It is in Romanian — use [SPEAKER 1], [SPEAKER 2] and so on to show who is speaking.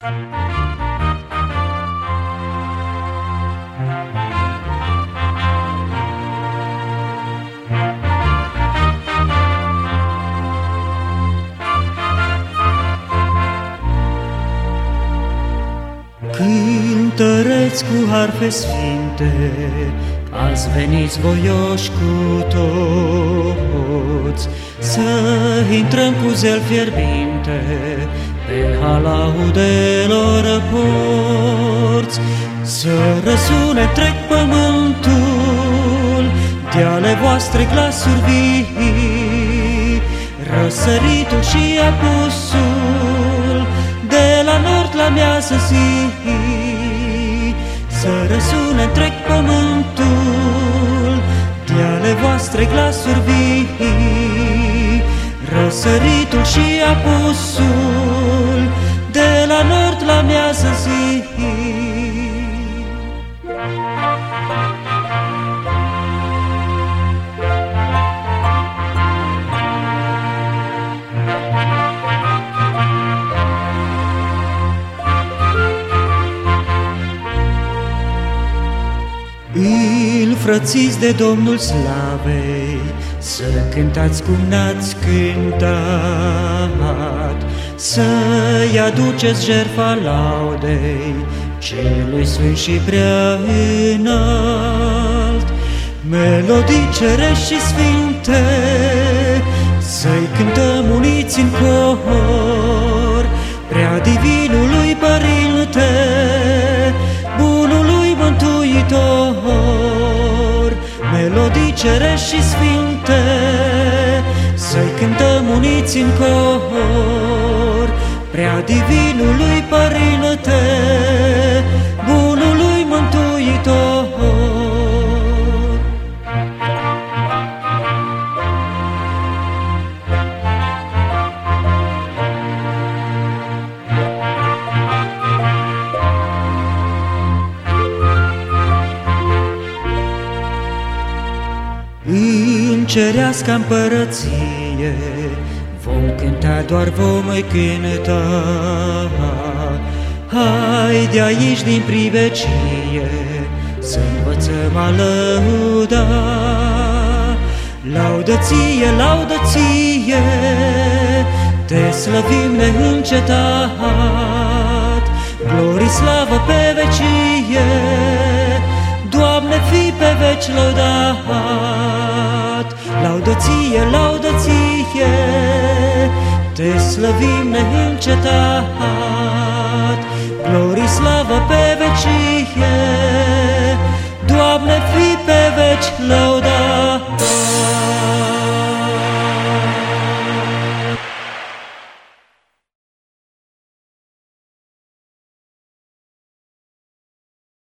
[SPEAKER 1] Cântăreți cu harfe sfinte, azi veniți voioși cu toți, Să intrăm cu zel fierbinte pe halaudelor porți, Să răsune trec pământul de ale voastre glasuri vii, Răsăritul și apusul de la nord la miază zi, Să răsune întreg pământul de ale voastre glasuri vii, Răsăritul și apusul. de la nord la miază zi. Îl frățiți de Domnul Slavei, Să cântați cum n-ați cântat, Să-i aduceți jertfa laudei, Celui sfânt și prea înalt. Melodii cerești și sfinte, Să-i cântăm uniți în cor, Prea divinului Părinte, Bunului Mântuitor, Melodii cerești și sfinte, Să-i cântăm uniți în cor, Prea divinului Părinte, Bunului Mântuitor. În cerească împărăție Vom cânta, doar vom cânta. Hai de aici din privecie Să învățăm a lăuda. Laudă ție, laudă ție Te slăvim neîncetat. Glorii slavă pe vecie Doamne, fi pe veci lăudat, Laudă ție, laudă ție, te slăvim neîncetat, glorii slavă pe vecie, Doamne, fi pe veci lăudat.